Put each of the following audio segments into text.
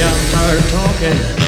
I'm tired talking.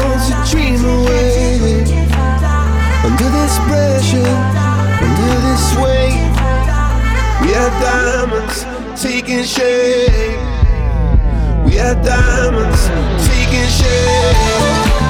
holds your dream away. Under this pressure, under this weight, we are diamonds taking shape. We are diamonds taking shape.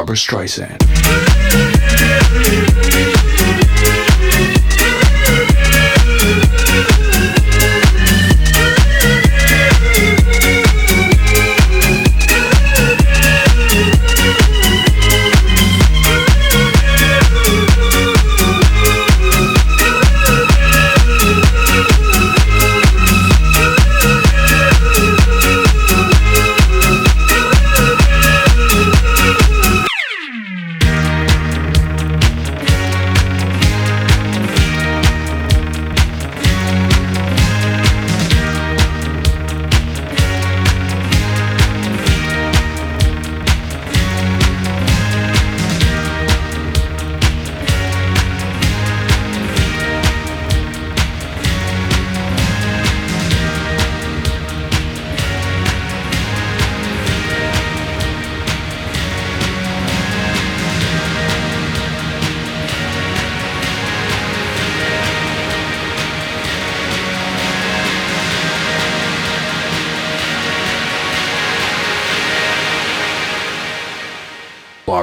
Barbra Streisand.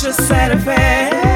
Such a sad affair.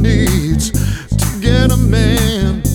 Needs to get a man.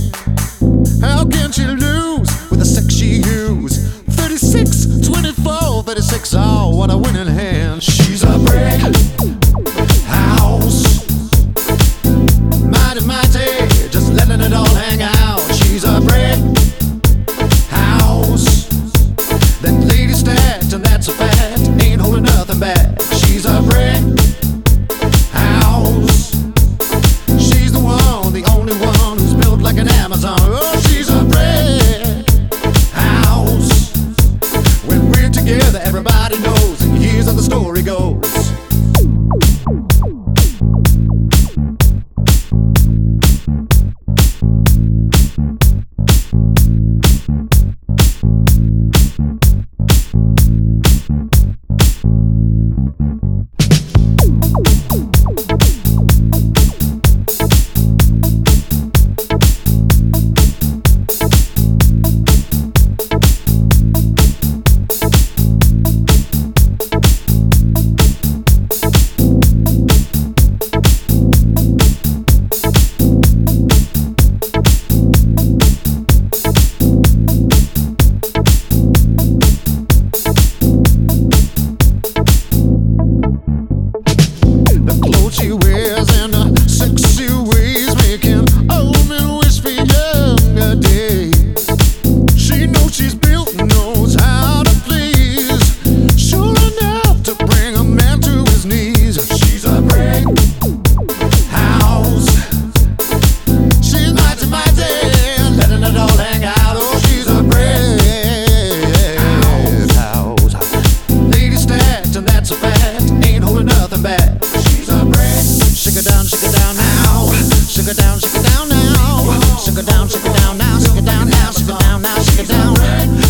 Nothing back. She's a brick. Shake her down, shake her down now. Shake her down, shake her down now. Shake her down, shake her down now. Shake her down now, shake down now. Shake down.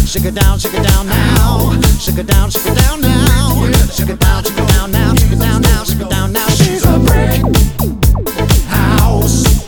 Shake down, shake down now. Shake down, shake down now. Shake down, shake her down now. Shake her down now, shake her down now. She's a brick house.